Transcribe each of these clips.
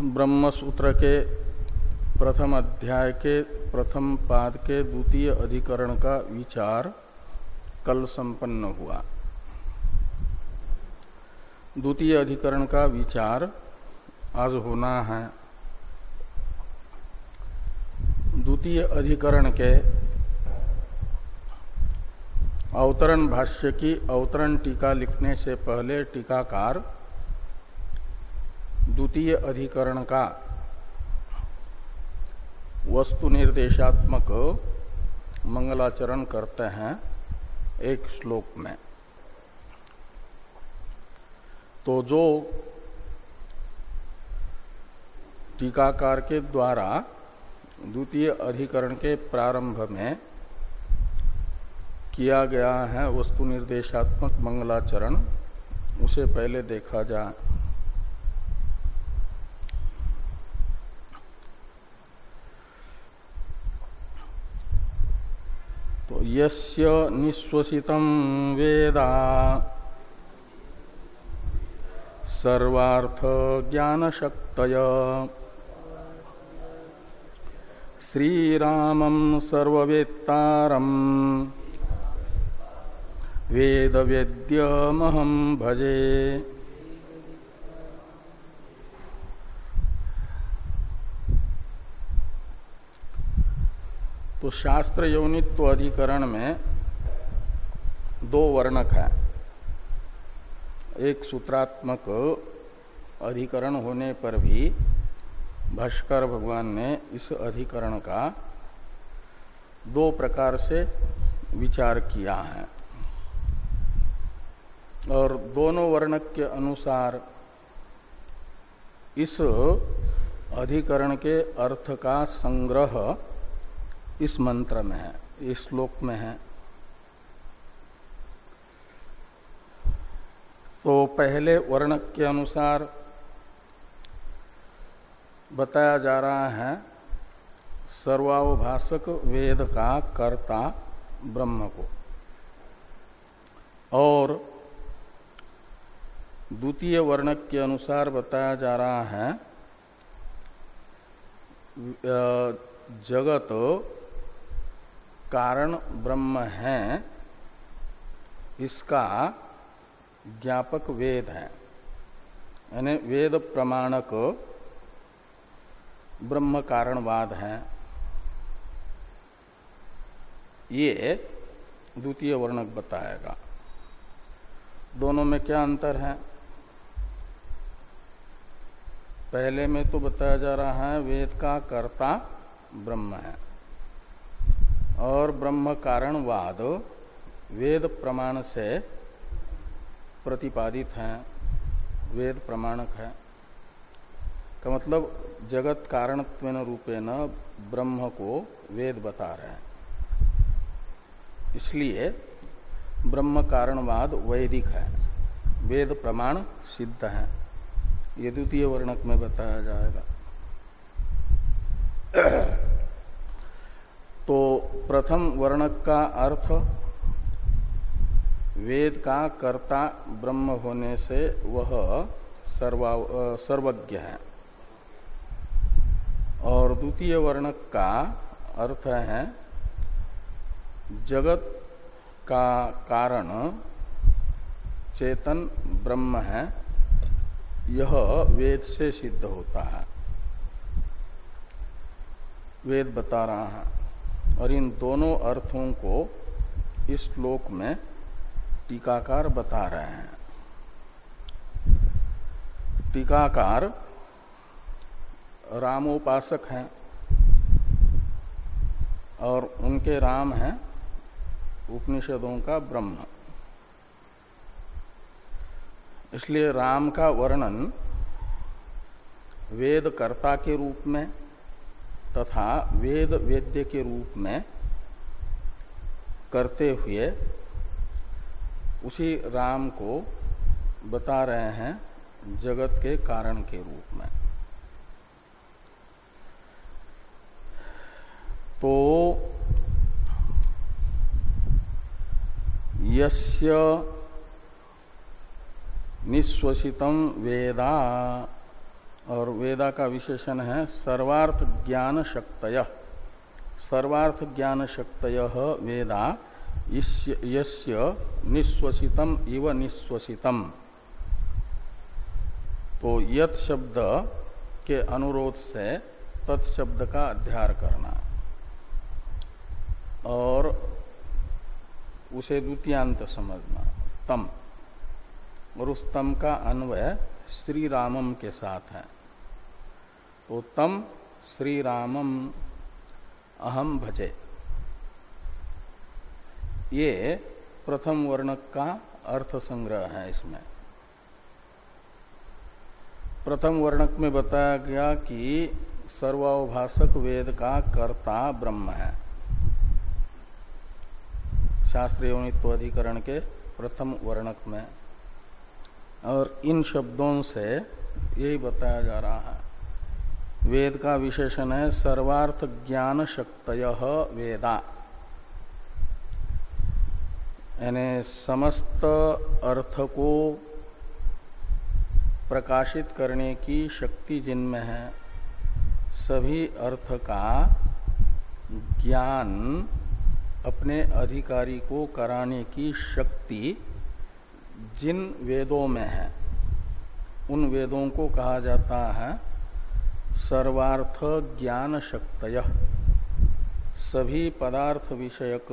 ब्रह्म सूत्र के प्रथम अध्याय के प्रथम पाद के द्वितीय अधिकरण का विचार कल संपन्न हुआ। द्वितीय अधिकरण का विचार आज होना है। द्वितीय अधिकरण के अवतरण भाष्य की अवतरण टीका लिखने से पहले टीकाकार द्वितीय अधिकरण का वस्तु निर्देशात्मक मंगलाचरण करते हैं एक श्लोक में। तो जो टीकाकार के द्वारा द्वितीय अधिकरण के प्रारंभ में किया गया है वस्तु निर्देशात्मक मंगलाचरण, उसे पहले देखा जाए यस्य निश्वसितं वेदा। सर्वार्थ ज्ञान श्रीरामं सर्ववेत्तारम् वेद वेद्यमहम भजे। तो शास्त्र यौनित्व अधिकरण में दो वर्णक है। एक सूत्रात्मक अधिकरण होने पर भी भाष्कर भगवान ने इस अधिकरण का दो प्रकार से विचार किया है। और दोनों वर्णक के अनुसार इस अधिकरण के अर्थ का संग्रह इस मंत्र में है, इस श्लोक में है। तो पहले वर्णक के अनुसार बताया जा रहा है सर्वावभाषक वेद का कर्ता ब्रह्म को। और द्वितीय वर्णक के अनुसार बताया जा रहा है जगत कारण ब्रह्म है, इसका ज्ञापक वेद है। यानी वेद प्रमाणक ब्रह्म कारणवाद है। ये द्वितीय वर्णक बताएगा। दोनों में क्या अंतर है? पहले में तो बताया जा रहा है, वेद का कर्ता ब्रह्म है। और ब्रह्म कारणवाद वेद प्रमाण से प्रतिपादित हैं, वेद प्रमाणक है। का मतलब जगत कारण रूपेण ब्रह्म को वेद बता रहे हैं। इसलिए ब्रह्म कारणवाद वैदिक है, वेद प्रमाण सिद्ध है। ये द्वितीय वर्णक में बताया जाएगा। तो प्रथम वर्णक का अर्थ, वेद का कर्ता ब्रह्म होने से वह सर्वज्ञ है। और द्वितीय वर्णक का अर्थ है, जगत का कारण चेतन ब्रह्म है, यह वेद से सिद्ध होता है। वेद बता रहा है। और इन दोनों अर्थों को इस श्लोक में टीकाकार बता रहे हैं। टीकाकार रामोपासक हैं और उनके राम हैं उपनिषदों का ब्रह्म। इसलिए राम का वर्णन वेद कर्ता के रूप में तथा वेद वेद्य के रूप में करते हुए उसी राम को बता रहे हैं जगत के कारण के रूप में। तो यस्य निश्वसितम वेदा और वेदा का विशेषण है सर्वार्थ ज्ञान शक्तय। सर्वार्थ ज्ञान शक्तय वेदा यस्य निश्वसितम इव निश्वसितम तो यत शब्द के अनुरोध से तत्शब्द का अध्यार करना। और उसे द्वितीयांत समझना। तम। और उस तम का अन्वय श्री रामम के साथ है। तो तम श्री रामम अहम भजे। ये प्रथम वर्णक का अर्थ संग्रह है इसमें। प्रथम वर्णक में बताया गया कि सर्वाभाषक वेद का कर्ता ब्रह्म है। शास्त्रीय अधिकरण के प्रथम वर्णक में और इन शब्दों से यही बताया जा रहा है। वेद का विशेषण है, सर्वार्थ ज्ञान शक्त वेदा। यानी समस्त अर्थ को प्रकाशित करने की शक्ति जिनमें है, सभी अर्थ का ज्ञान अपने अधिकारी को कराने की शक्ति जिन वेदों में है, उन वेदों को कहा जाता है सर्वार्थ ज्ञान शक्त सभी पदार्थ विषयक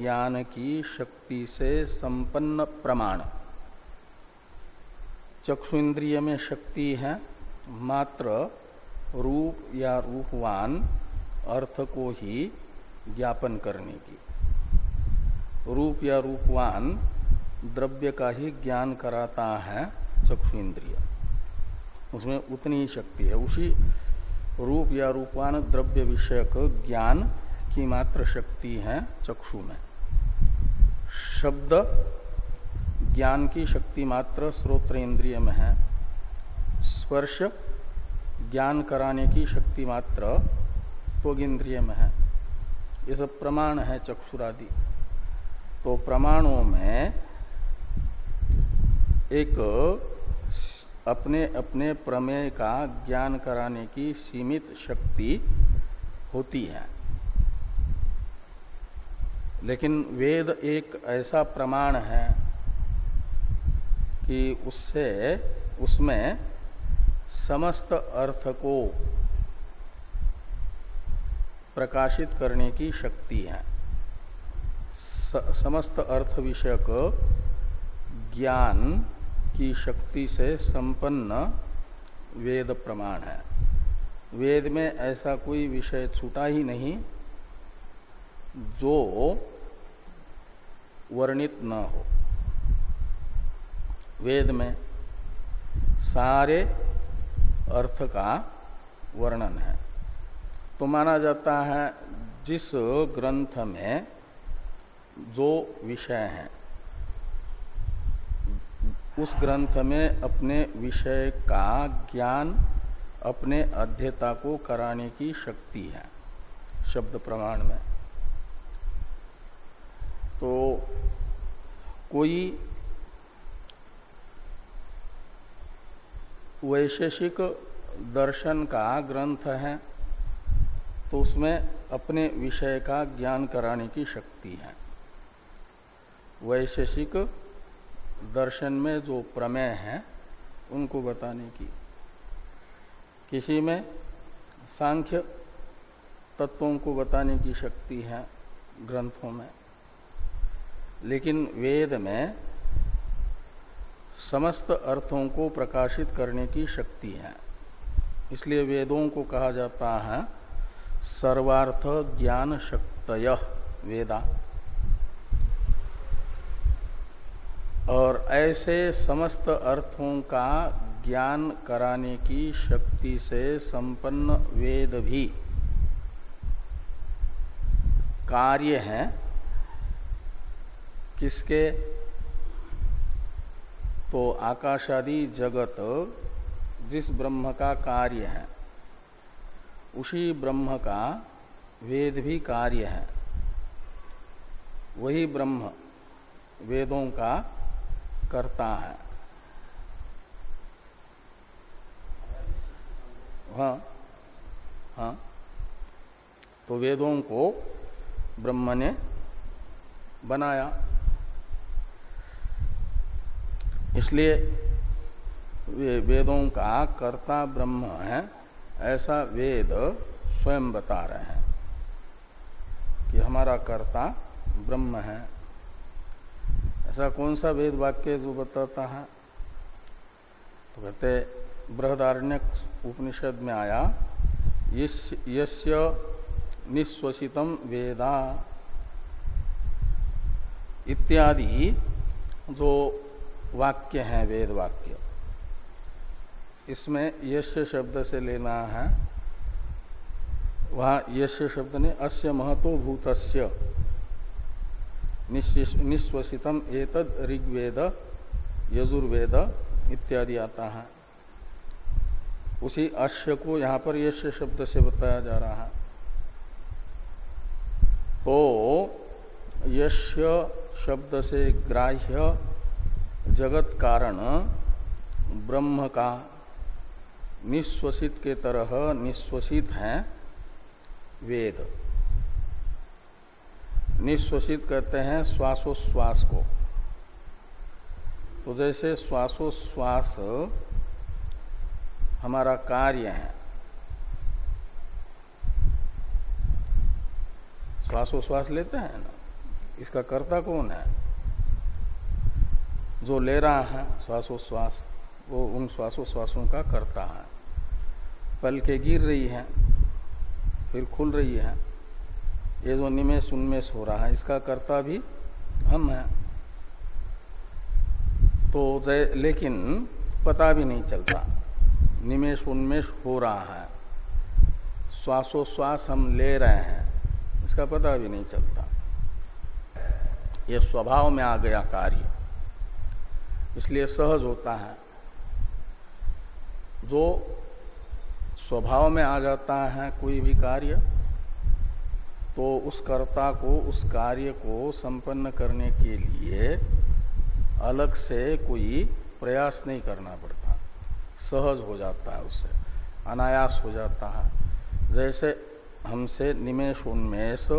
ज्ञान की शक्ति से संपन्न प्रमाण। चक्षु इंद्रिय में शक्ति है, मात्र रूप या रूपवान अर्थ को ही ज्ञापन करने की। रूप या रूपवान द्रव्य का ही ज्ञान कराता है चक्षु इंद्रिय उसमें उतनी ही शक्ति है। उसी रूप या रूपवान द्रव्य विषयक ज्ञान की मात्र शक्ति है चक्षु में। शब्द ज्ञान की शक्ति मात्र स्रोत्र इंद्रिय में है। स्पर्श ज्ञान कराने की शक्ति मात्र त्वग इंद्रिय में है। ये सब प्रमाण है चक्षुरादि। तो प्रमाणों में एक अपने अपने प्रमेय का ज्ञान कराने की सीमित शक्ति होती है। लेकिन वेद एक ऐसा प्रमाण है कि उससे, उसमें समस्त अर्थ को प्रकाशित करने की शक्ति है। समस्त अर्थ विषयक ज्ञान की शक्ति से संपन्न वेद प्रमाण है। वेद में ऐसा कोई विषय छूटा ही नहीं जो वर्णित न हो। वेद में सारे अर्थ का वर्णन है। तो माना जाता है जिस ग्रंथ में जो विषय है उस ग्रंथ में अपने विषय का ज्ञान, अपने अध्यता को कराने की शक्ति है, शब्द प्रमाण में। तो कोई वैशेषिक दर्शन का ग्रंथ है तो उसमें अपने विषय का ज्ञान कराने की शक्ति है। वैशेषिक दर्शन में जो प्रमेय है, उनको बताने की। किसी में सांख्य तत्वों को बताने की शक्ति है ग्रंथों में। लेकिन वेद में समस्त अर्थों को प्रकाशित करने की शक्ति है। इसलिए वेदों को कहा जाता है, सर्वार्थ ज्ञान शक्तय वेदा और ऐसे समस्त अर्थों का ज्ञान कराने की शक्ति से संपन्न वेद भी कार्य है। किसके? तो आकाशादि जगत, जिस ब्रह्म का कार्य है, उसी ब्रह्म का वेद भी कार्य है। वही ब्रह्म वेदों का करता है। हाँ हाँ। तो वेदों को ब्रह्म ने बनाया। इसलिए वे वेदों का कर्ता ब्रह्म है, ऐसा वेद स्वयं बता रहे हैं कि हमारा कर्ता ब्रह्म है। ऐसा कौन सा वेद वाक्य जो बताता है? तो कहते बृहदारण्य उपनिषद में आया, यस्य निश्वसितम वेदा। इत्यादि जो वाक्य हैं, वेद वाक्य, इसमें यश शब्द से लेना है। वहाँ यश शब्द ने अस्य महतो भूतस्य। निश्वसितम एतद ऋग्वेद, यजुर्वेद इत्यादि आता है। उसी अश्य को यहाँ पर यश शब्द से बताया जा रहा है। तो यश्य शब्द से ग्राह्य जगत कारण ब्रह्म का निश्वसित के तरह निश्वसित है वेद। निश्वसित कहते हैं श्वासोश्वास को। तो जैसे श्वासोश्वास हमारा कार्य है। श्वासोश्वास लेते हैं ना? इसका कर्ता कौन है? जो ले रहा है श्वासोश्वास, वो उन श्वासोश्वासों का करता है। पल के गिर रही है, फिर खुल रही है। ये जो निमेश उन्मेष हो रहा है, इसका कर्ता भी हम है। तो लेकिन पता भी नहीं चलता निमेश उन्मेष हो रहा है। श्वासोश्वास हम ले रहे हैं, इसका पता भी नहीं चलता। ये स्वभाव में आ गया कार्य, इसलिए सहज होता है। जो स्वभाव में आ जाता है कोई भी कार्य तो उस कर्ता को, उस कार्य को संपन्न करने के लिए अलग से कोई प्रयास नहीं करना पड़ता। सहज हो जाता है उससे, अनायास हो जाता है। जैसे हमसे निमेश उन्मेष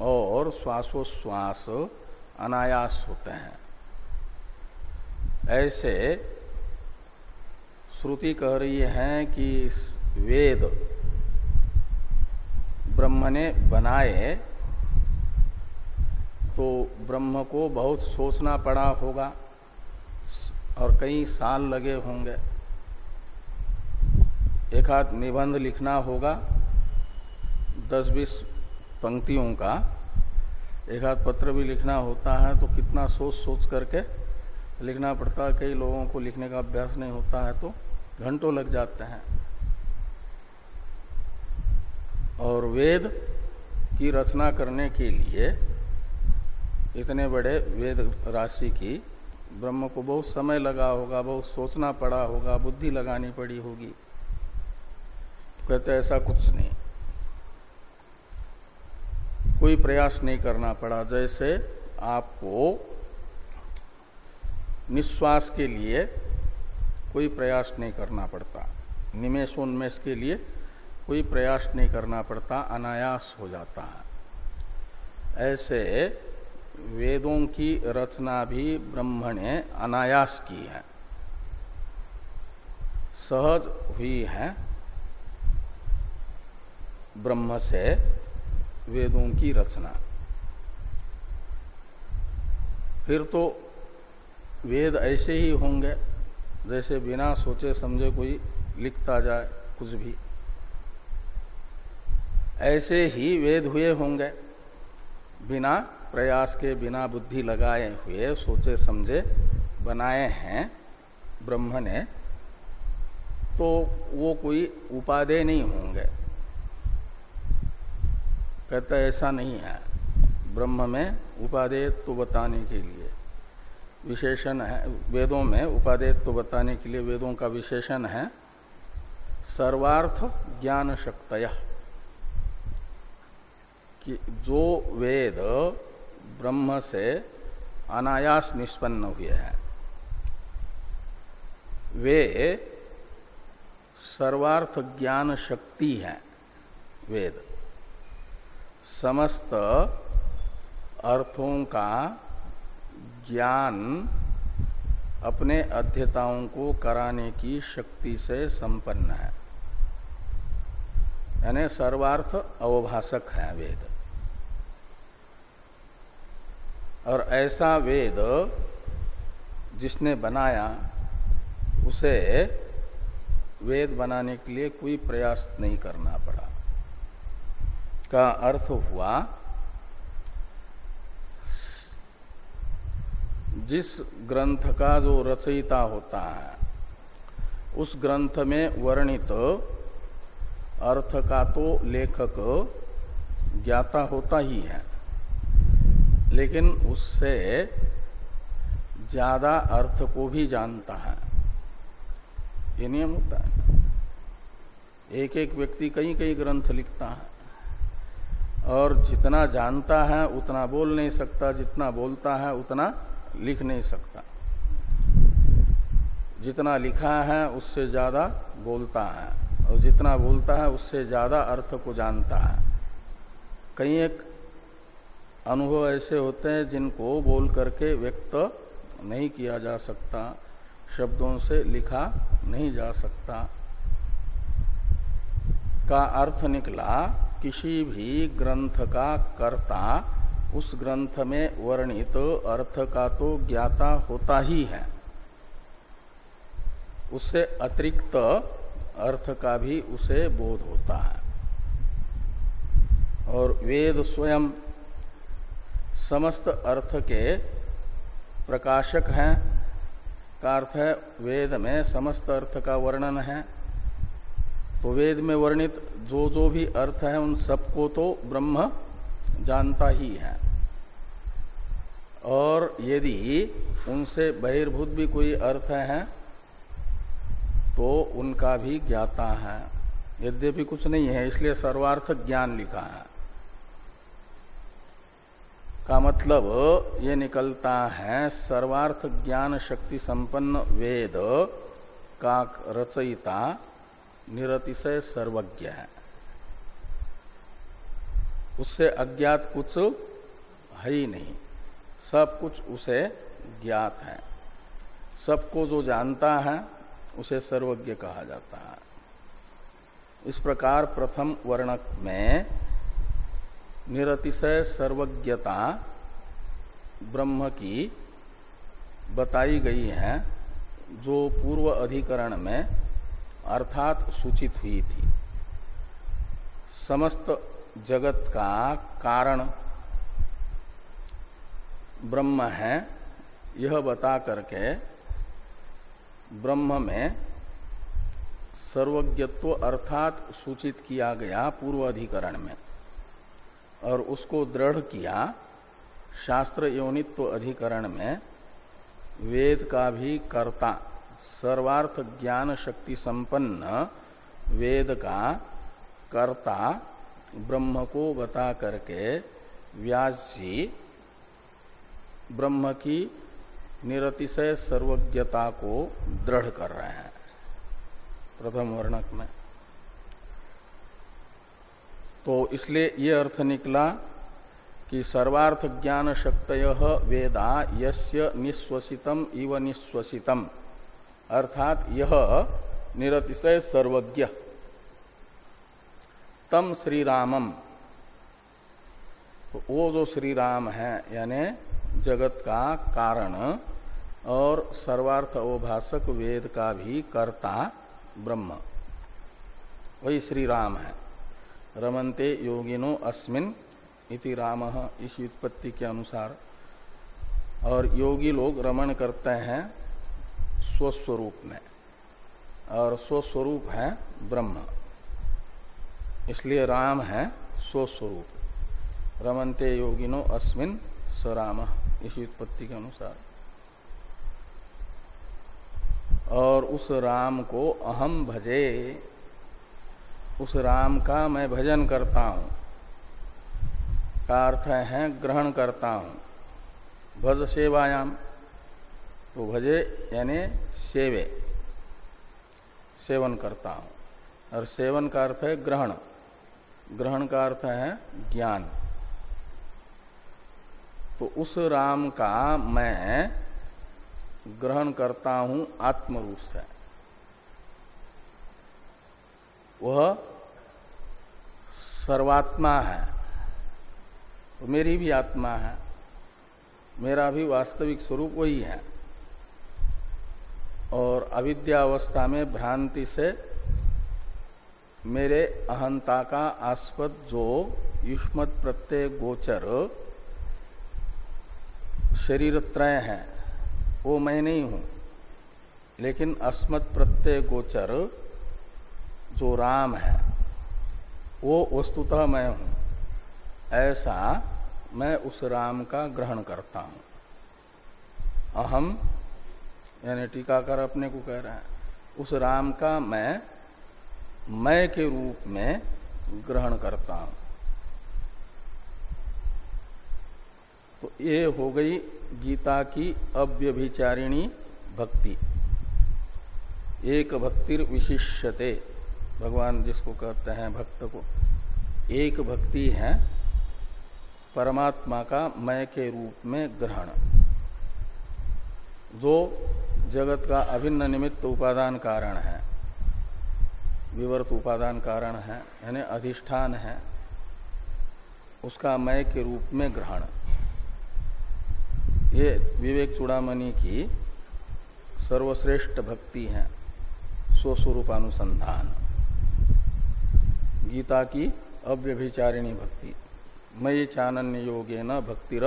और श्वासोश्वास अनायास होते हैं। ऐसे श्रुति कह रही है कि वेद ब्रह्म ने बनाए तो ब्रह्म को बहुत सोचना पड़ा होगा और कई साल लगे होंगे। एक हाथ निबंध लिखना होगा, दस बीस पंक्तियों का। एक हाथ पत्र भी लिखना होता है तो कितना सोच सोच करके लिखना पड़ता है। कई लोगों को लिखने का अभ्यास नहीं होता है तो घंटों लग जाते हैं। और वेद की रचना करने के लिए इतने बड़े वेद राशि की ब्रह्म को बहुत समय लगा होगा, बहुत सोचना पड़ा होगा, बुद्धि लगानी पड़ी होगी। तो कहते ऐसा कुछ नहीं। कोई प्रयास नहीं करना पड़ा। जैसे आपको निश्वास के लिए कोई प्रयास नहीं करना पड़ता। निमेशोन्मेष के लिए कोई प्रयास नहीं करना पड़ता, अनायास हो जाता है। ऐसे वेदों की रचना भी ब्रह्म ने अनायास की है। सहज हुई है ब्रह्म से वेदों की रचना। फिर तो वेद ऐसे ही होंगे जैसे बिना सोचे समझे कोई लिखता जाए कुछ भी। ऐसे ही वेद हुए होंगे। बिना प्रयास के, बिना बुद्धि लगाए हुए, सोचे समझे बनाए हैं ब्रह्म ने तो वो कोई उपादेय नहीं होंगे। कहते ऐसा नहीं है। ब्रह्म में उपादेय तो बताने के लिए। विशेषण है, वेदों में उपादेयत्व बताने के लिए, वेदों का विशेषण है, सर्वार्थ ज्ञान शक्तय कि जो वेद ब्रह्म से अनायास निष्पन्न हुए हैं, वे सर्वार्थ ज्ञान शक्ति है, वेद। समस्त अर्थों का ज्ञान अपने अध्यताओं को कराने की शक्ति से संपन्न है। यानी सर्वार्थ अवभाषक है वेद। और ऐसा वेद जिसने बनाया, उसे वेद बनाने के लिए कोई प्रयास नहीं करना पड़ा। का अर्थ हुआ, जिस ग्रंथ का जो रचयिता होता है, उस ग्रंथ में वर्णित अर्थ का तो लेखक ज्ञाता होता ही है। लेकिन उससे ज़्यादा अर्थ को भी जानता है। ये नियम होता है। एक एक व्यक्ति कई कई ग्रंथ लिखता है और जितना जानता है, उतना बोल नहीं सकता, जितना बोलता है, उतना लिख नहीं सकता। जितना लिखा है, उससे ज़्यादा बोलता है और जितना बोलता है, उससे ज़्यादा अर्थ को जानता है। कई एक अनुभव ऐसे होते हैं जिनको बोल करके व्यक्त नहीं किया जा सकता, शब्दों से लिखा नहीं जा सकता। का अर्थ निकला, किसी भी ग्रंथ का कर्ता उस ग्रंथ में वर्णित अर्थ का तो ज्ञाता होता ही है। उससे अतिरिक्त अर्थ का भी उसे बोध होता है। और वेद स्वयं समस्त अर्थ के प्रकाशक हैं। का अर्थ है, वेद में समस्त अर्थ का वर्णन है। तो वेद में वर्णित जो जो भी अर्थ है, उन सबको तो ब्रह्म जानता ही है। और यदि उनसे बहिर्भूत भी कोई अर्थ है तो उनका भी ज्ञाता है। यद्यपि कुछ नहीं है, इसलिए सर्वार्थ ज्ञान लिखा है। का मतलब ये निकलता है, सर्वार्थ ज्ञान शक्ति संपन्न वेद का रचयिता निरतिशय सर्वज्ञ है। उससे अज्ञात कुछ है ही नहीं, सब कुछ उसे ज्ञात है। सबको जो जानता है, उसे सर्वज्ञ कहा जाता है। इस प्रकार प्रथम वर्णक में निरतिशय सर्वज्ञता ब्रह्म की बताई गई है, जो पूर्व अधिकरण में अर्थात सूचित हुई थी। समस्त जगत का कारण ब्रह्म है, यह बता करके ब्रह्म में सर्वज्ञत्व अर्थात सूचित किया गया पूर्व अधिकरण में। और उसको दृढ़ किया, शास्त्र योनित्व अधिकरण में, वेद का भी कर्ता, सर्वार्थ ज्ञान शक्ति संपन्न, वेद का कर्ता, ब्रह्म को बता करके व्यास जी ब्रह्म की निरतिशय सर्वज्ञता को दृढ़ कर रहे हैं। प्रथम वर्णक में। तो इसलिए ये अर्थ निकला कि सर्वार्थ ज्ञान शक्त वेदा यस्य निश्वसितम इव निश्वसितम। अर्थात यह निरतिशय सर्वज्ञ। तम श्री रामम तो वो जो श्री राम है, यानी जगत का कारण और सर्वार्थ अवभाषक वेद का भी कर्ता ब्रह्म। वही श्री राम है। रमनते योगिनो अस्मिन इति राम इस उत्पत्ति के अनुसार। और योगी लोग रमण करते हैं स्वस्वरूप में। और स्वस्वरूप है ब्रह्म। इसलिए राम है स्वस्वरूप। रमनते योगिनो अस्मिन स्वराम इस उत्पत्ति के अनुसार। और उस राम को अहम भजे उस राम का मैं भजन करता हूँ। का अर्थ है ग्रहण करता हूँ। भज सेवायाम। तो भजे यानी सेवे। सेवन करता हूँ। और सेवन का अर्थ है ग्रहण। ग्रहण का अर्थ है ज्ञान। तो उस राम का मैं ग्रहण करता हूँ आत्म रूप से। वह सर्वात्मा है तो मेरी भी आत्मा है, मेरा भी वास्तविक स्वरूप वही है। और अविद्यावस्था में भ्रांति से मेरे अहंता का आस्पद जो युष्मत प्रत्यय गोचर शरीर त्रय है, वो मैं नहीं हूँ। लेकिन अस्मत् प्रत्यय गोचर जो राम है वो वस्तुतः मैं हूँ। ऐसा मैं उस राम का ग्रहण करता हूँ। अहम, यानी टीकाकार अपने को कह रहा है, उस राम का मैं मैं के रूप में ग्रहण करता हूँ। तो ये हो गई गीता की अव्यभिचारिणी भक्ति। एक भक्तिर विशिष्यते भगवान जिसको कहते हैं भक्त को, एक भक्ति है परमात्मा का मय के रूप में ग्रहण, जो जगत का अभिन्न निमित्त उपादान कारण है, विवर्त उपादान कारण है, यानी अधिष्ठान है, उसका मय के रूप में ग्रहण। ये विवेक चूड़ामणि की सर्वश्रेष्ठ भक्ति है, स्वस्वरूपानुसंधान। गीता की अव्यभिचारिणी भक्ति। मयि चानन्य योगे न भक्तिर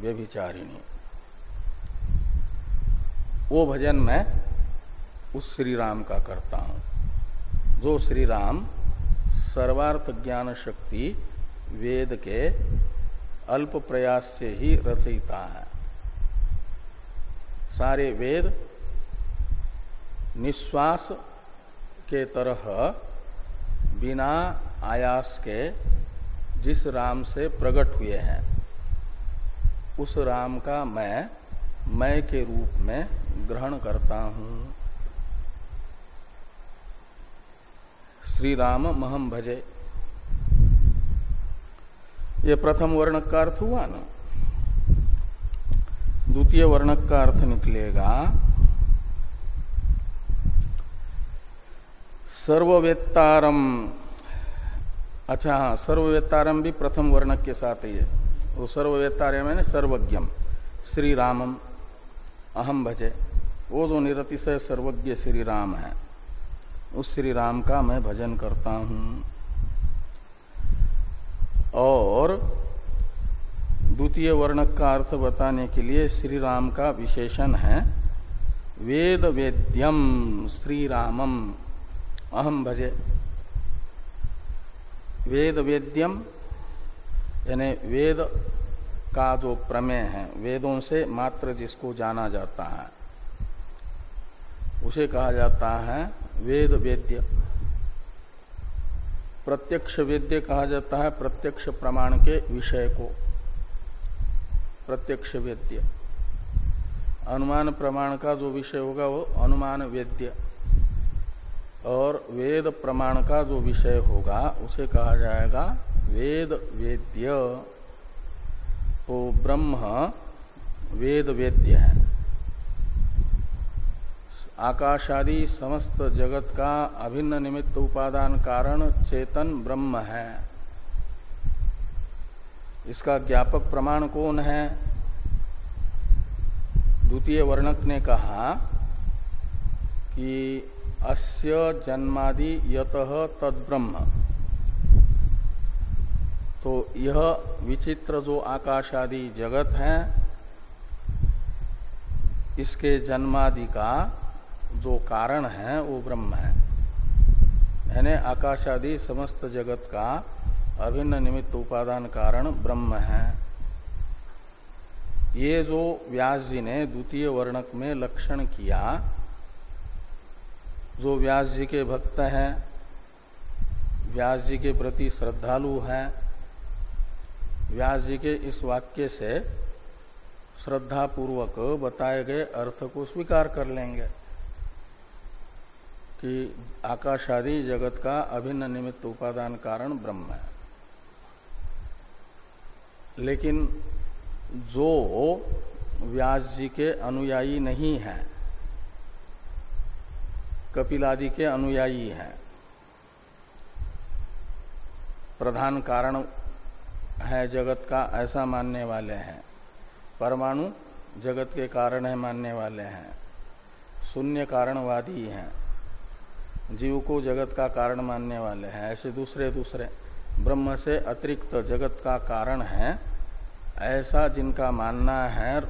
व्यभिचारिणी। वो भजन मैं उस श्री राम का करता हूँ, जो श्री राम सर्वार्थ ज्ञान शक्ति वेद के अल्प प्रयास से ही रचयिता है। सारे वेद निश्वास के तरह बिना आयास के जिस राम से प्रकट हुए हैं, उस राम का मैं मैं के रूप में ग्रहण करता हूँ। श्री राम महम भजे। ये प्रथम वर्णक का अर्थ हुआ ना? द्वितीय वर्णक का अर्थ निकलेगा सर्ववेत्तारम। अच्छा हाँ सर्ववेत्तारम भी प्रथम वर्णक के साथ ही है। वो सर्ववेत्तार्य मैंने सर्वज्ञम श्री रामम अहम भजे। वो जो निरतिशय सर्वज्ञ श्री राम है, उस श्री राम का मैं भजन करता हूँ। और द्वितीय वर्णक का अर्थ बताने के लिए श्री राम का विशेषण है वेद वेद्यम श्री रामम अहम भजे। वेद वेद्यम यानी वेद का जो प्रमेय है, वेदों से मात्र जिसको जाना जाता है, उसे कहा जाता है वेद वेद्य प्रत्यक्ष वेद्य कहा जाता है प्रत्यक्ष प्रमाण के विषय को। प्रत्यक्ष वेद्य। अनुमान प्रमाण का जो विषय होगा वो अनुमान वेद्य। और वेद प्रमाण का जो विषय होगा, उसे कहा जाएगा वेद वेद्य। तो ब्रह्म वेद वेद्य है। आकाशादि समस्त जगत का अभिन्न निमित्त उपादान कारण चेतन ब्रह्म है। इसका ज्ञापक प्रमाण कौन है? द्वितीय वर्णक ने कहा कि अस्य जन्मादि यत तद्ब्रह्म। तो यह विचित्र जो आकाश आदि जगत है, इसके जन्मादि का जो कारण है, वो ब्रह्म है। यानी आकाश आदि समस्त जगत का अभिन्न निमित्त उपादान कारण ब्रह्म है। ये जो व्यास जी ने द्वितीय वर्णक में लक्षण किया जो व्यास जी के भक्त हैं, व्यास जी के प्रति श्रद्धालु हैं, व्यास जी के इस वाक्य से श्रद्धा पूर्वक बताए गए अर्थ को स्वीकार कर लेंगे कि आकाशादि जगत का अभिन्न निमित्त उपादान कारण ब्रह्म है। लेकिन जो व्यास जी के अनुयायी नहीं है कपिलादि के अनुयायी हैं। प्रधान कारण है जगत का, ऐसा मानने वाले हैं। परमाणु जगत के कारण है मानने वाले हैं। शून्य कारणवादी हैं। जीव को जगत का कारण मानने वाले हैं। ऐसे दूसरे दूसरे ब्रह्म से अतिरिक्त जगत का कारण है। ऐसा जिनका मानना है,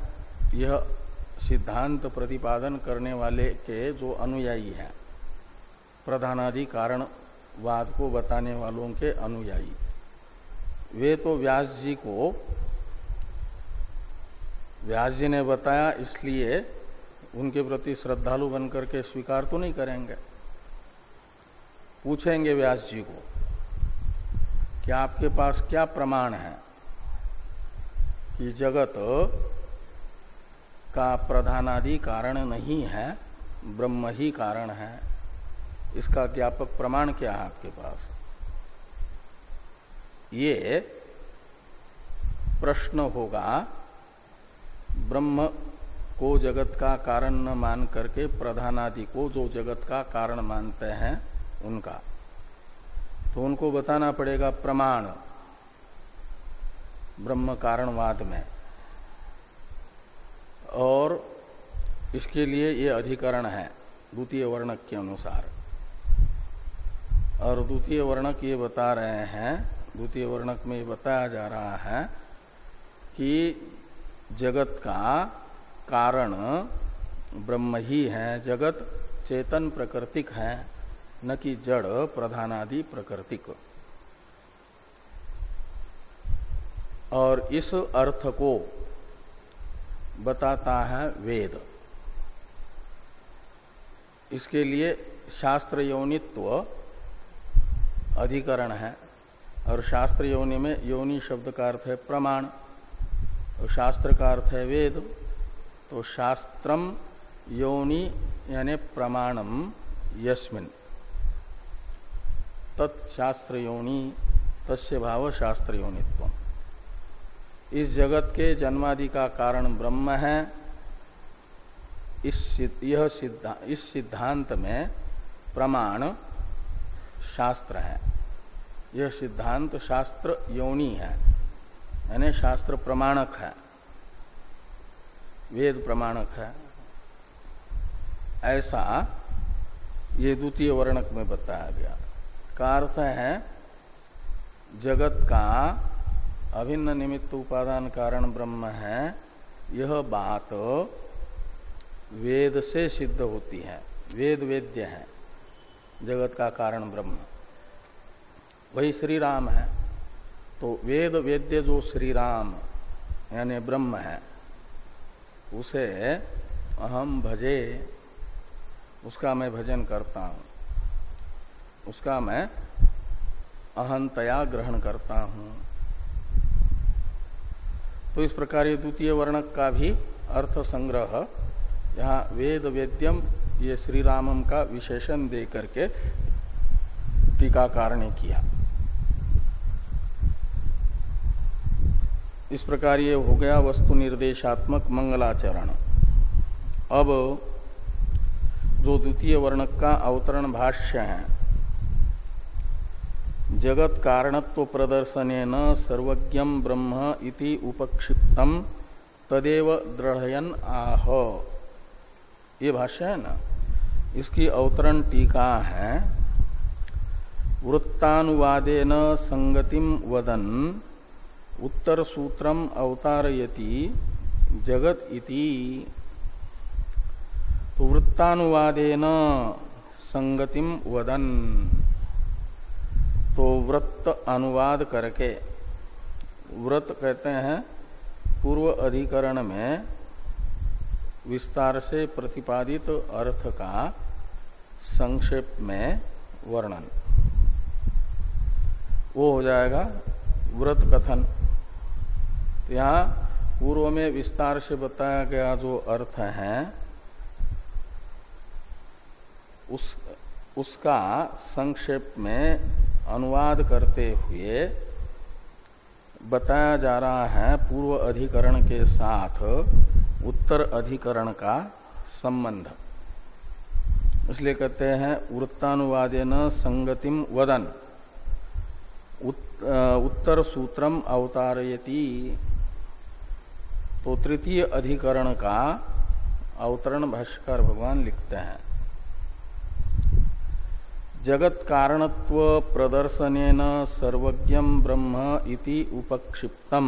यह सिद्धांत प्रतिपादन करने वाले के जो अनुयायी हैं प्रधानादि कारणवाद को बताने वालों के अनुयायी। वे तो व्यास जी को, व्यास जी ने बताया, इसलिए उनके प्रति श्रद्धालु बनकर के स्वीकार तो नहीं करेंगे। पूछेंगे व्यास जी को कि आपके पास क्या प्रमाण है कि जगत का प्रधानादि कारण नहीं है, ब्रह्म ही कारण है। इसका व्यापक प्रमाण क्या है आपके पास? ये प्रश्न होगा, ब्रह्म को जगत का कारण न मान करके प्रधानादि को जो जगत का कारण मानते हैं, उनका। तो उनको बताना पड़ेगा प्रमाण, ब्रह्म कारणवाद में। और इसके लिए ये अधिकरण है, द्वितीय वर्णक के अनुसार। और द्वितीय वर्णक ये बता रहे हैं, द्वितीय वर्णक में ये बताया जा रहा है कि जगत का कारण ब्रह्म ही है, जगत चेतन प्रकृतिक है, न कि जड़ प्रधानादि प्रकृतिक। और इस अर्थ को बताता है वेद। इसके लिए शास्त्र यौनित्व अधिकरण है। और शास्त्र योनि में योनि शब्द का अर्थ है प्रमाण, और शास्त्र का अर्थ है वेद। तो शास्त्रम योनि यानी प्रमाणम यस्मिन। तत्शास्त्र योनि तस्य भाव शास्त्र योनित्व इस जगत के जन्मादि का कारण ब्रह्म है। इस यह सिद्धा, इस सिद्धांत में प्रमाण शास्त्र है। यह सिद्धांत शास्त्र योनि है यानी शास्त्र प्रमाणक है वेद प्रमाणक है। ऐसा ये द्वितीय वर्णक में बताया गया। का अर्थ है जगत का अभिन्न निमित्त उपादान कारण ब्रह्म है, यह बात वेद से सिद्ध होती है, वेद वेद्य है, जगत का कारण ब्रह्म। वही श्री राम है तो वेद वेद्य जो श्री राम यानी ब्रह्म है, उसे अहम भजे, उसका मैं भजन करता हूँ, उसका मैं अहंतया ग्रहण करता हूँ। तो इस प्रकार ये द्वितीय वर्णक का भी अर्थ संग्रह, यहाँ वेद वेद्यम, ये श्री रामम का विशेषण दे करके टीकाकार ने किया। इस प्रकार ये हो गया वस्तु निर्देशात्मक मंगलाचरण। अब जो द्वितीय वर्णक का अवतरण भाष्य है जगत कारणत्व प्रदर्शन न सर्वज्ञ ब्रह्म इति उपक्षिप्तम तदेव दृढ़यन आह। ये भाष्य है ना? इसकी अवतरण टीका है। वृत्तानुवादेन संगतिम वदन। उत्तर सूत्रम अवतारयति जगत इति। तो वृत्तानुवादेन संगतिम वदन। तो वृत्त अनुवाद करके, व्रत कहते हैं, पूर्व अधिकरण में विस्तार से प्रतिपादित अर्थ का संक्षेप में वर्णन। वो हो जाएगा व्रत कथन। तो यहाँ पूर्व में विस्तार से बताया गया जो अर्थ है, उस, उसका संक्षेप में अनुवाद करते हुए बताया जा रहा है पूर्व अधिकरण के साथ उत्तर अधिकरण का संबंध। इसलिए कहते हैं, वृत्तानुवादेन संगतिम वदन। उत्तर सूत्रम अवतारयति। तो तृतीय अधिकरण का अवतरण भाष्कर भगवान लिखते हैं। जगत कारणत्व प्रदर्शन सर्वज्ञ ब्रह्म इति उपक्षिप्तम।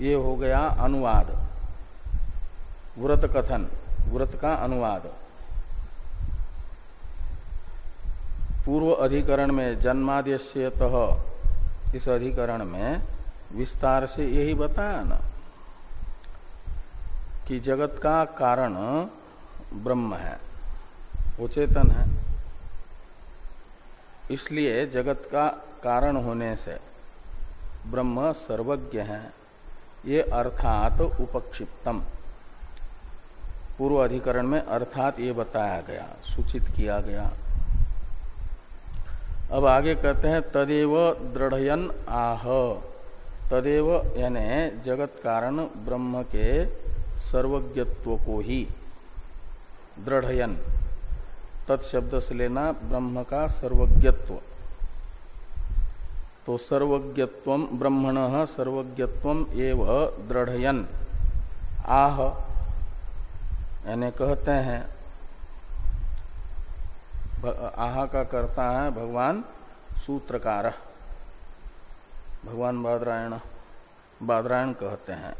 ये हो गया अनुवाद। व्रत कथन। व्रत का अनुवाद। पूर्व अधिकरण में जन्माद्यत इस अधिकरण में विस्तार से यही बताया ना कि जगत का कारण ब्रह्म है, वो चेतन है। इसलिए जगत का कारण होने से ब्रह्म सर्वज्ञ है। ये अर्थात उपक्षिप्तम। पूर्व अधिकरण में अर्थात ये बताया गया, सूचित किया गया। अब आगे कहते हैं, तदेव दृढ़यन आह। तदेव यानी जगत कारण ब्रह्म के सर्वज्ञत्व को ही दृढ़यन। तत्शब्द से लेना ब्रह्म का सर्वज्ञत्व। तो सर्वज्ञत्व ब्रह्मण, सर्वज्ञत्व एव दृढ़यन। आह, यानी कहते हैं आह का करता है भगवान सूत्रकार। भगवान बादरायण बादरायण कहते हैं।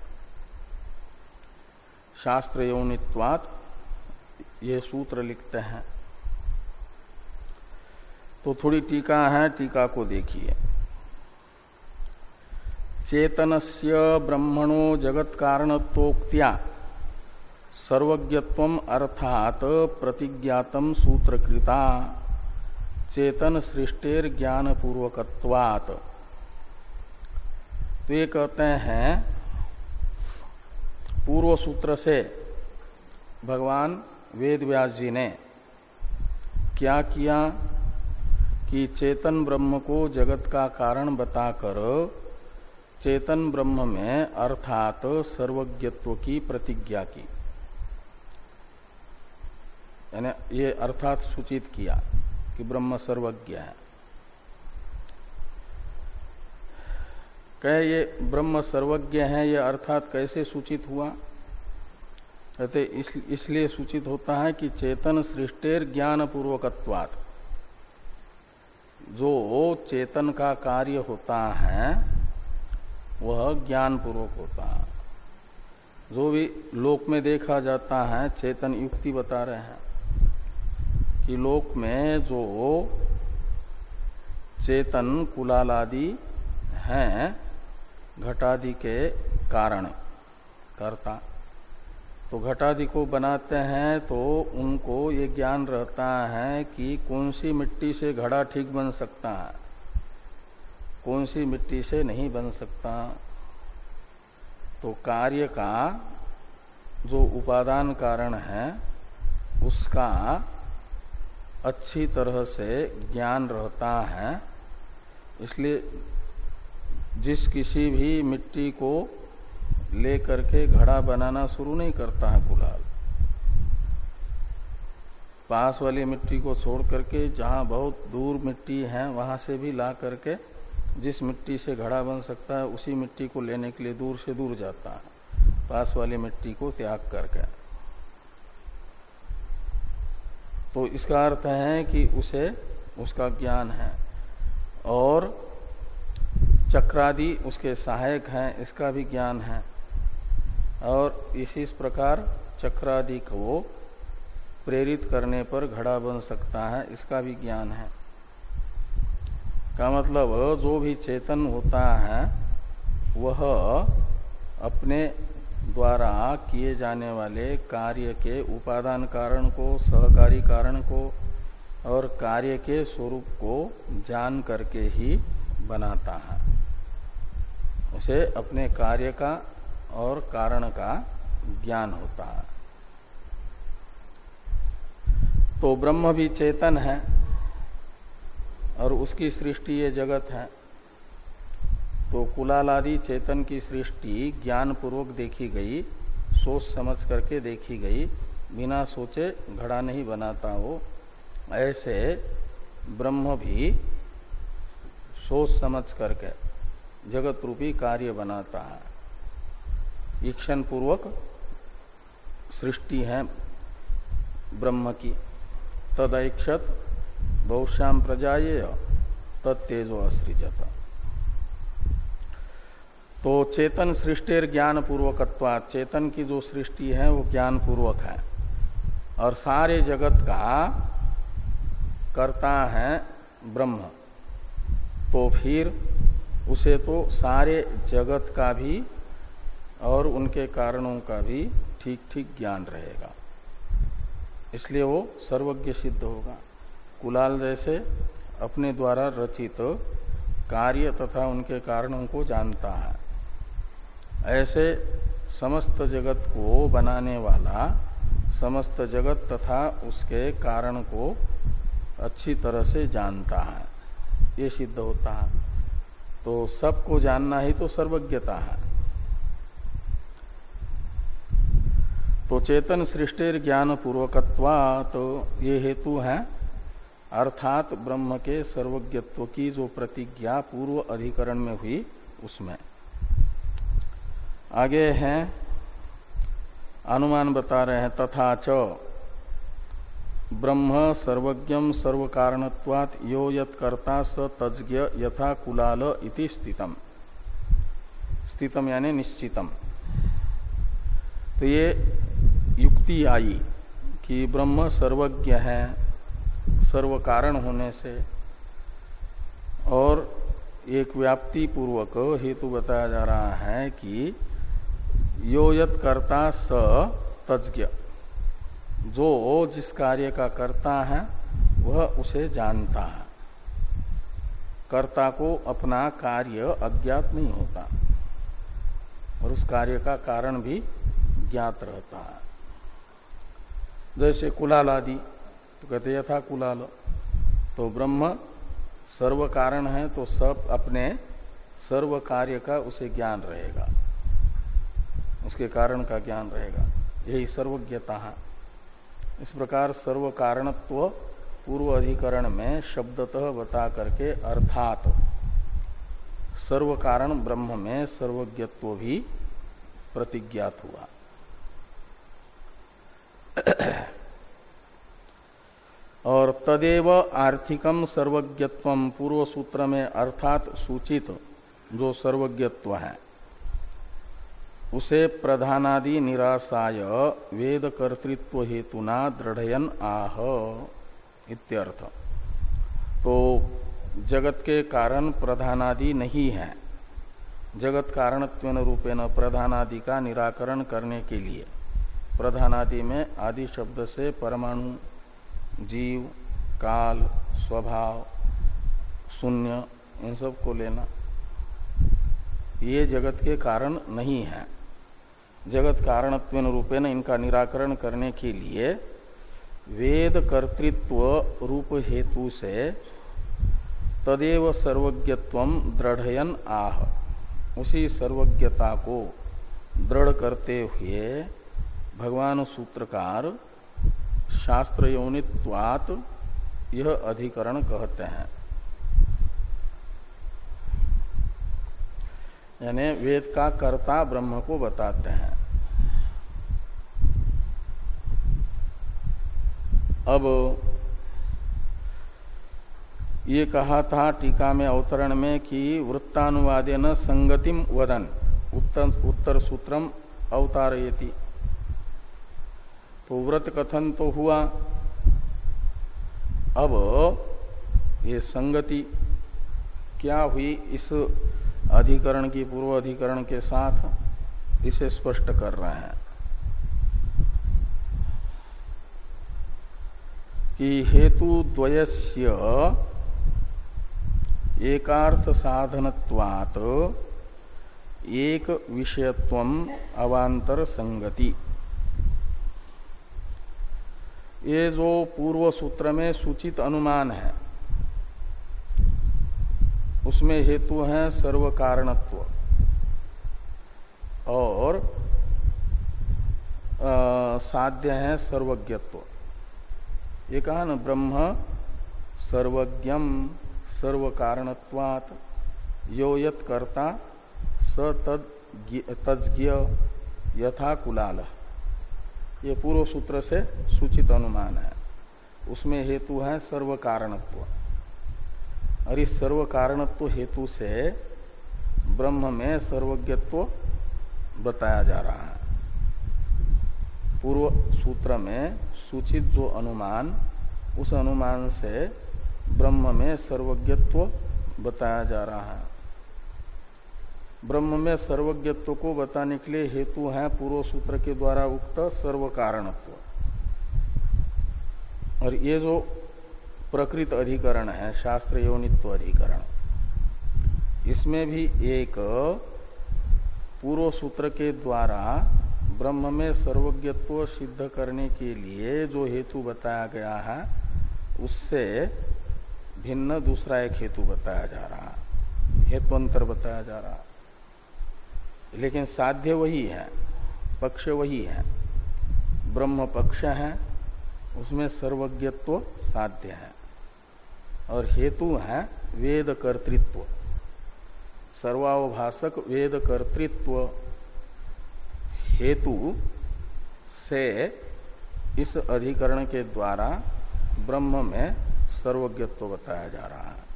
शास्त्र यौनित्वात ये सूत्र लिखते हैं। तो थोड़ी टीका है, टीका को देखिए। चेतनस्य ब्रह्मणो जगत कारणत्वोक्त्या सर्वज्ञत्व अर्थात प्रतिज्ञातम सूत्रकृता चेतन सृष्टिर ज्ञान तो ये कहते हैं पूर्व सूत्र से भगवान वेद व्यास जी ने क्या किया? कि चेतन ब्रह्म को जगत का कारण बताकर चेतन ब्रह्म में अर्थात सर्वज्ञत्व की प्रतिज्ञा की। यानी ये अर्थात सूचित किया कि ब्रह्म सर्वज्ञ है। कह ये ब्रह्म सर्वज्ञ है ये अर्थात कैसे सूचित हुआ? कहते इस, इसलिए सूचित होता है कि चेतन सृष्टेर ज्ञान पूर्वकत्वात् जो चेतन का कार्य होता है, वह ज्ञान पूर्वक होता है। जो भी लोक में देखा जाता है, चेतन युक्ति बता रहे हैं कि लोक में जो चेतन कुलाल आदि हैं, घटादि के कारण, करता। तो घटादि को बनाते हैं तो उनको ये ज्ञान रहता है कि कौन सी मिट्टी से घड़ा ठीक बन सकता है कौन सी मिट्टी से नहीं बन सकता। तो कार्य का जो उपादान कारण है, उसका अच्छी तरह से ज्ञान रहता है। इसलिए जिस किसी भी मिट्टी को लेकर के घड़ा बनाना शुरू नहीं करता है कुलाल। पास वाली मिट्टी को छोड़ करके जहाँ बहुत दूर मिट्टी है, वहाँ से भी ला करके जिस मिट्टी से घड़ा बन सकता है, उसी मिट्टी को लेने के लिए दूर से दूर जाता है। पास वाली मिट्टी को त्याग करके। तो इसका अर्थ है कि उसे, उसका ज्ञान है। और चक्रादि उसके सहायक हैं, इसका भी ज्ञान है। और इसी प्रकार चक्रादि को प्रेरित करने पर घड़ा बन सकता है, इसका भी ज्ञान है। का मतलब जो भी चेतन होता है, वह अपने द्वारा किए जाने वाले कार्य के उपादान कारण को, सहकारी कारण को और कार्य के स्वरूप को जान करके ही बनाता है। उसे अपने कार्य का और कारण का ज्ञान होता है। तो ब्रह्म भी चेतन है और उसकी सृष्टि ये जगत है। तो कुलालादि चेतन की सृष्टि ज्ञान पूर्वक देखी गई, सोच समझ करके देखी गई, बिना सोचे घड़ा नहीं बनाता हो ऐसे ब्रह्म भी सोच समझ करके जगत रूपी कार्य बनाता है। ईक्षण पूर्वक सृष्टि है ब्रह्म की। तदैक्षत बहुश्याम प्रजाए तत्तेजो असृजत तो चेतन सृष्टि ज्ञान पूर्वकत्वा चेतन की जो सृष्टि है, वो ज्ञान पूर्वक है। और सारे जगत का करता है ब्रह्म। तो फिर उसे तो सारे जगत का भी और उनके कारणों का भी ठीक ठीक ज्ञान रहेगा। इसलिए वो सर्वज्ञ सिद्ध होगा। कुलाल जैसे अपने द्वारा रचित कार्य तथा उनके कारणों को जानता है। ऐसे समस्त जगत को बनाने वाला, समस्त जगत तथा उसके कारण को अच्छी तरह से जानता है। ये सिद्ध होता है। तो सबको जानना ही तो सर्वज्ञता है। तो चेतन सृष्टि ज्ञान पूर्वकत्वा तो ये हेतु है। अर्थात ब्रह्म के सर्वज्ञत्व की जो प्रतिज्ञा पूर्व अधिकरण में हुई, उसमें। आगे हैं, अनुमान बता रहे हैं, तथा च, ब्रह्म सर्वज्ञम सर्व कारणत्वात यो यत्कर्ता स तज्ञ यथा कुलाल इति स्थितम। स्थितम यानी निश्चितम। तो ये युक्ति आई कि ब्रह्म सर्वज्ञ है सर्व कारण होने से, और एक व्याप्ति पूर्वक हेतु बताया जा रहा है कि यो यत करता स तज्ञ जो जिस कार्य का करता है, वह उसे जानता है। कर्ता को अपना कार्य अज्ञात नहीं होता, और उस कार्य का कारण भी ज्ञात रहता है। जैसे कुलाल आदि तो कहते यथा कुलाल। तो ब्रह्म सर्व कारण है तो सब अपने सर्व कार्य का उसे ज्ञान रहेगा। उसके कारण का ज्ञान रहेगा। यही सर्वज्ञता है। इस प्रकार सर्व कारणत्व पूर्व अधिकरण में शब्दतः बता करके अर्थात सर्व कारण ब्रह्म में सर्वज्ञत्व भी प्रतिज्ञात हुआ। और तदेव आर्थिकम सर्वज्ञत्व पूर्व सूत्र में अर्थात सूचित जो सर्वज्ञत्व है, उसे प्रधानादि निराशाय वेद कर्तृत्व हेतुना दृढ़यन आह इत्यर्थ। तो जगत के कारण प्रधानादि नहीं है। जगत कारणत्व रूपेण प्रधानादि का निराकरण करने के लिए। प्रधानादि में आदि शब्द से परमाणु, जीव, काल, स्वभाव, शून्य, इन सबको लेना। ये जगत के कारण नहीं है। जगत कारणत्व रूपेण इनका निराकरण करने के लिए वेद कर्तृत्व रूप हेतु से तदेव सर्वज्ञत्व दृढ़यन आह। उसी सर्वज्ञता को दृढ़ करते हुए भगवान सूत्रकार शास्त्र यौनित्वात यह अधिकरण कहते हैं। यानी वेद का कर्ता ब्रह्म को बताते हैं। अब ये कहा था टीका में अवतरण में कि वृत्तानुवादे न संगतिम वदन। उत्तर, उत्तर सूत्रम अवतारयती। तो व्रत कथन तो हुआ। अब ये संगति क्या हुई इस अधिकरण की, पूर्व अधिकरण के साथ, इसे स्पष्ट कर रहे हैं कि हेतु द्वयस्य एकार्थ साधनत्वात एक विषयत्व अवांतर संगति। ये जो पूर्व सूत्र में सूचित अनुमान है उसमें हेतु है सर्व कारणत्व और आ, साध्य है सर्वज्ञत्व। ये कहा ना ब्रह्म सर्वज्ञम सर्व कारणत्वात यो यत स तज्ञ यथा कुलाल ये पूर्व सूत्र से सूचित अनुमान है। उसमें हेतु है सर्व कारणत्व और इस सर्व कारणत्व हेतु से ब्रह्म में सर्वज्ञत्व बताया जा रहा है। पूर्व सूत्र में सूचित जो अनुमान, उस अनुमान से ब्रह्म में सर्वज्ञत्व बताया जा रहा है। ब्रह्म में सर्वज्ञत्व को बताने के लिए हेतु है पूर्व सूत्र के द्वारा उक्त सर्व कारणत्व और ये जो प्रकृत अधिकरण है, शास्त्र योनित्व अधिकरण, इसमें भी एक पूर्व सूत्र के द्वारा ब्रह्म में सर्वज्ञत्व सिद्ध करने के लिए जो हेतु बताया गया है, उससे भिन्न दूसरा एक हेतु बताया जा रहा है। हेतुअंतर बताया जा रहा लेकिन साध्य वही है, पक्ष वही है। ब्रह्म पक्ष है, उसमें सर्वज्ञत्व साध्य है। और हेतु है वेद कर्तृत्व। सर्वावभाषक वेद कर्तृत्व हेतु से इस अधिकरण के द्वारा ब्रह्म में सर्वज्ञत्व बताया जा रहा है।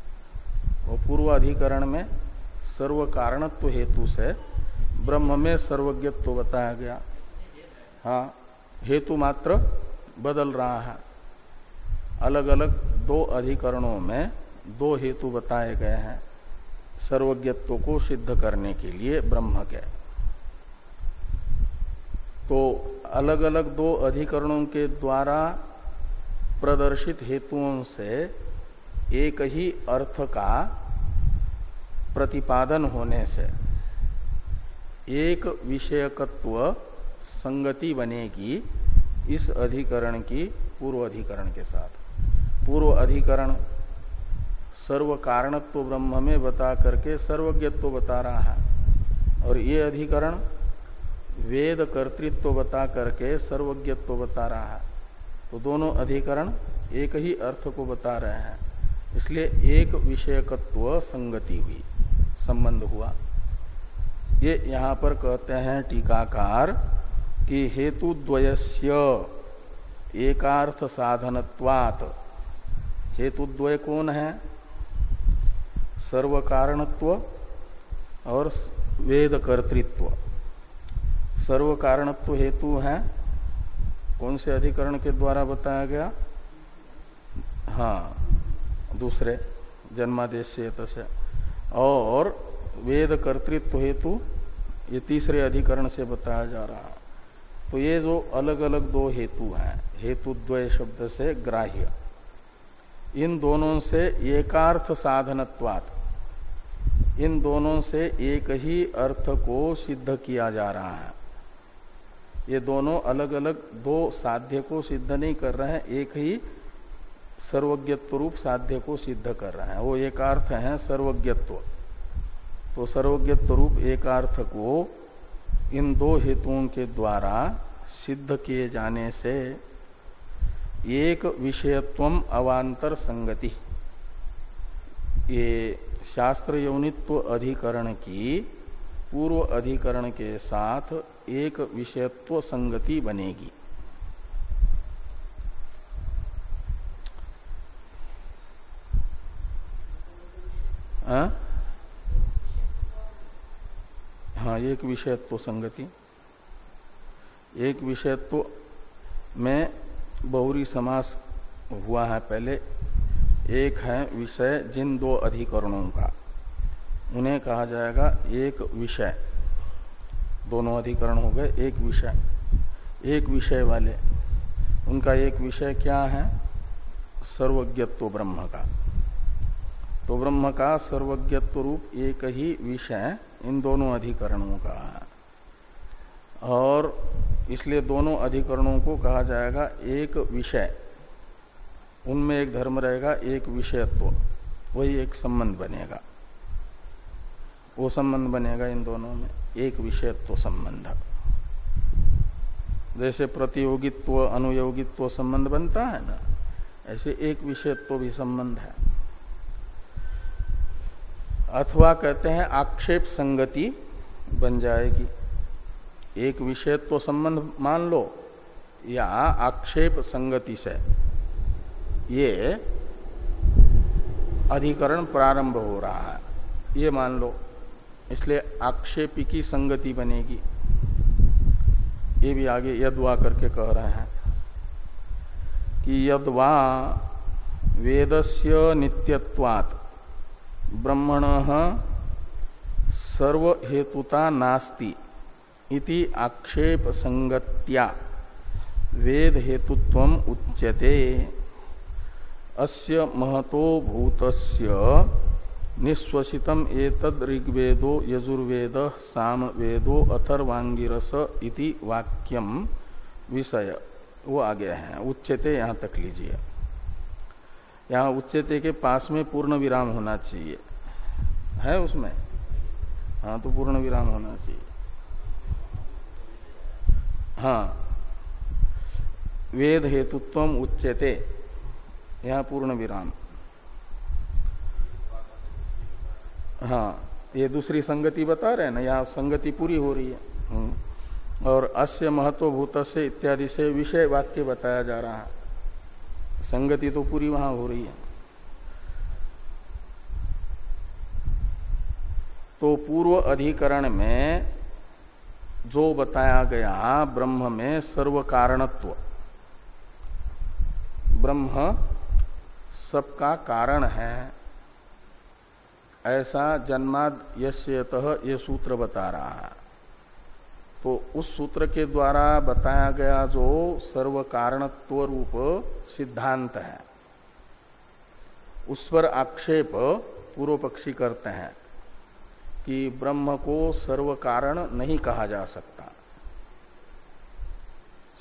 वो पूर्व अधिकरण में सर्व कारणत्व हेतु से ब्रह्म में सर्वज्ञत्व बताया गया। हाँ हेतु मात्र बदल रहा है। अलग अलग दो अधिकरणों में दो हेतु बताए गए हैं, सर्वज्ञत्व को सिद्ध करने के लिए ब्रह्म के। तो अलग अलग दो अधिकरणों के द्वारा प्रदर्शित हेतुओं से एक ही अर्थ का प्रतिपादन होने से एक विषयकत्व संगति बनेगी इस अधिकरण की पूर्व अधिकरण के साथ। पूर्व अधिकरण सर्व कारणत्व ब्रह्म में बता करके सर्वज्ञत्व बता रहा है। और ये अधिकरण वेद कर्तृत्व बता करके सर्वज्ञत्व बता रहा है। तो दोनों अधिकरण एक ही अर्थ को बता रहे हैं। इसलिए एक विषयकत्व संगति हुई, संबंध हुआ। ये यहाँ पर कहते हैं टीकाकार कि हेतु द्वयस्य एकार्थ साधनत्वात हेतु द्वय कौन है? सर्व कारणत्व और वेद कर्तृत्व सर्व कारणत्व हेतु है। कौन से अधिकरण के द्वारा बताया गया? हाँ दूसरे जन्मादेश से और वेद कर्तृत्व हेतु ये तीसरे अधिकरण से बताया जा रहा तो ये जो अलग अलग दो हेतु हैं हेतु द्वय शब्द से ग्राह्य, इन दोनों से एकार्थ साधनत्वात, इन दोनों से एक ही अर्थ को सिद्ध किया जा रहा है। ये दोनों अलग अलग दो साध्य को सिद्ध नहीं कर रहे हैं, एक ही सर्वज्ञत्व रूप साध्य को सिद्ध कर रहे हैं। वो एक अर्थ है सर्वज्ञत्व। तो सर्वज्ञत्व रूप एकार्थ को इन दो हेतुओं के द्वारा सिद्ध किए जाने से एक विषयत्व अवांतर संगति ये शास्त्र यौनित्व अधिकरण की पूर्व अधिकरण के साथ एक विषयत्व संगति बनेगी आ? हाँ एक विषयत्व संगति। एक विषयत्व में बहुरी समास हुआ है पहले। एक है विषय जिन दो अधिकरणों का। उन्हें कहा जाएगा एक विषय। दोनों अधिकरण हो गए, एक विषय। एक विषय वाले, उनका एक विषय क्या है? सर्वज्ञत्व ब्रह्म का। तो ब्रह्म का सर्वज्ञत्व रूप एक ही विषय इन दोनों अधिकरणों का और इसलिए दोनों अधिकरणों को कहा जाएगा एक विषय। उनमें एक धर्म रहेगा, एक विषयत्व। वही एक संबंध बनेगा। वो संबंध बनेगा इन दोनों में, एक विषयत्व संबंध। जैसे प्रतियोगित्व, अनुयोगित्व संबंध बनता है ना, ऐसे एक विषयत्व भी संबंध है। अथवा कहते हैं आक्षेप संगति बन जाएगी। एक विषय विषयत्व संबंध मान लो, या आक्षेप संगति से ये अधिकरण प्रारंभ हो रहा है। ये मान लो, इसलिए आक्षेपी की संगति बनेगी। ये भी आगे यदवा करके कह रहे हैं कि यदवा वेदस्य नित्यत्वात् ब्रह्मण सर्वहेतुता नास्ति इति आक्षेप संगत्या वेद हेतुत्व उच्यते। अस्य महतो भूतस्य निश्वसितम एतद ऋग्वेदो यजुर्वेद साम वेदो अथर्वांगिरस इति वाक्यम विषय। वो आगे है। उच्चते यहाँ तक लीजिए। यहाँ उच्चते के पास में पूर्ण विराम होना चाहिए। है उसमें? हाँ तो पूर्ण विराम होना चाहिए। हाँ। वेद हेतुत्व उच्चते। यहाँ पूर्ण विराम। हाँ ये दूसरी संगति बता रहे हैं ना, यहाँ संगति पूरी हो रही है। हम्म। और अस्य महत्वभूत से इत्यादि से विषय वाक्य बताया जा रहा है। संगति तो पूरी वहाँ हो रही है। तो पूर्व अधिकरण में जो बताया गया, ब्रह्म में सर्व कारणत्व ब्रह्म सबका कारण है। ऐसा जन्माद यश्यत ये सूत्र बता रहा है। तो उस सूत्र के द्वारा बताया गया जो सर्व कारणत्व रूप सिद्धांत है, उस पर आक्षेप पूर्व पक्षी करते हैं कि ब्रह्म को सर्व कारण नहीं कहा जा सकता।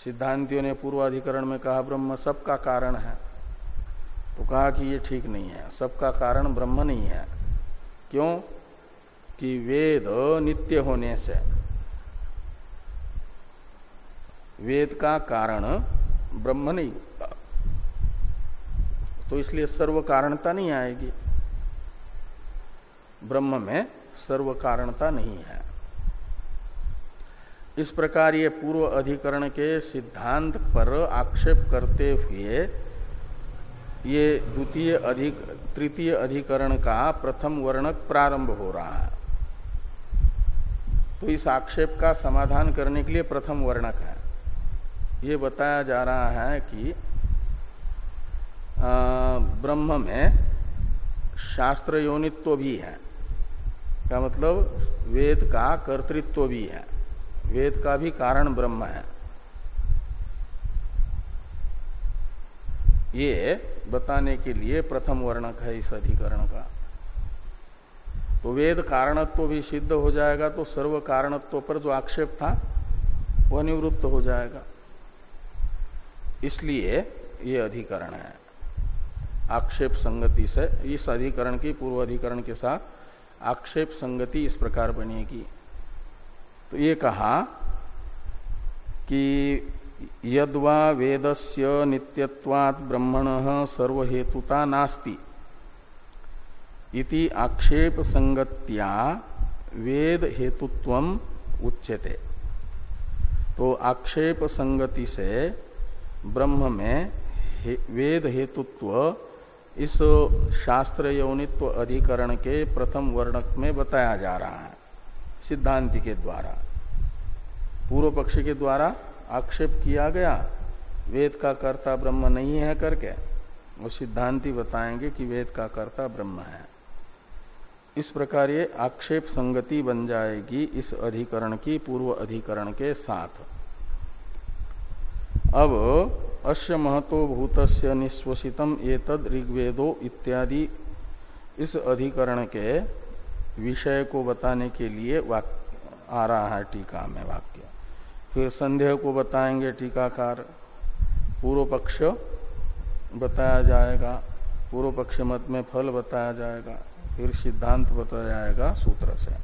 सिद्धांतियों ने पूर्वाधिकरण में कहा, ब्रह्म सबका कारण है। तो कहा कि ये ठीक नहीं है, सबका कारण ब्रह्म नहीं है। क्यों? कि वेद नित्य होने से वेद का कारण ब्रह्म नहीं होता। तो इसलिए सर्व कारणता नहीं आएगी। ब्रह्म में सर्व कारणता नहीं है। इस प्रकार ये पूर्व अधिकरण के सिद्धांत पर आक्षेप करते हुए ये द्वितीय अधिक, तृतीय अधिकरण का प्रथम वर्णक प्रारंभ हो रहा है। तो इस आक्षेप का समाधान करने के लिए प्रथम वर्णक है। ये बताया जा रहा है कि ब्रह्म में शास्त्र योनित्व भी है। का मतलब? वेद का कर्तृत्व भी है। वेद का भी कारण ब्रह्म है। ये बताने के लिए प्रथम वर्णक है इस अधिकरण का। तो वेद कारणत्व भी सिद्ध हो जाएगा तो सर्व कारणत्व पर जो आक्षेप था, वह निवृत्त हो जाएगा। इसलिए ये अधिकरण है। आक्षेप संगति से, इस अधिकरण की पूर्व अधिकरण के साथ आक्षेप संगति इस प्रकार बनेगी। तो ये कहा कि यद्वा वेदस्य नित्यत्वात् ब्रह्मण सर्वहेतुता नास्ति। इति आक्षेप संगत्या वेद हेतुत्व उच्यते। तो आक्षेप संगति से ब्रह्म में हे, वेद हेतुत्व इस शास्त्र यौनित्व अधिकरण के प्रथम वर्णक में बताया जा रहा है सिद्धांति के द्वारा। पूर्व पक्ष के द्वारा आक्षेप किया गया वेद का कर्ता ब्रह्म नहीं है करके। वो सिद्धांति बताएँगे कि वेद का कर्ता ब्रह्म है। इस प्रकार ये आक्षेप संगति बन जाएगी इस अधिकरण की पूर्व अधिकरण के साथ। अब अश्य महतो भूतस्य निश्वसितम एतद ऋग्वेदो इत्यादि। इस अधिकरण के विषय को बताने के लिए आ रहा है टीका में वाक्य। फिर संदेह को बताएँगे टीकाकार। पूर्व पक्ष बताया जाएगा। पूर्व पक्ष मत में फल बताया जाएगा। फिर सिद्धांत बताया जाएगा सूत्र से।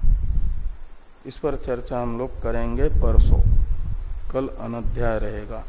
इस पर चर्चा हम लोग करेंगे परसों। कल अनध्याय रहेगा।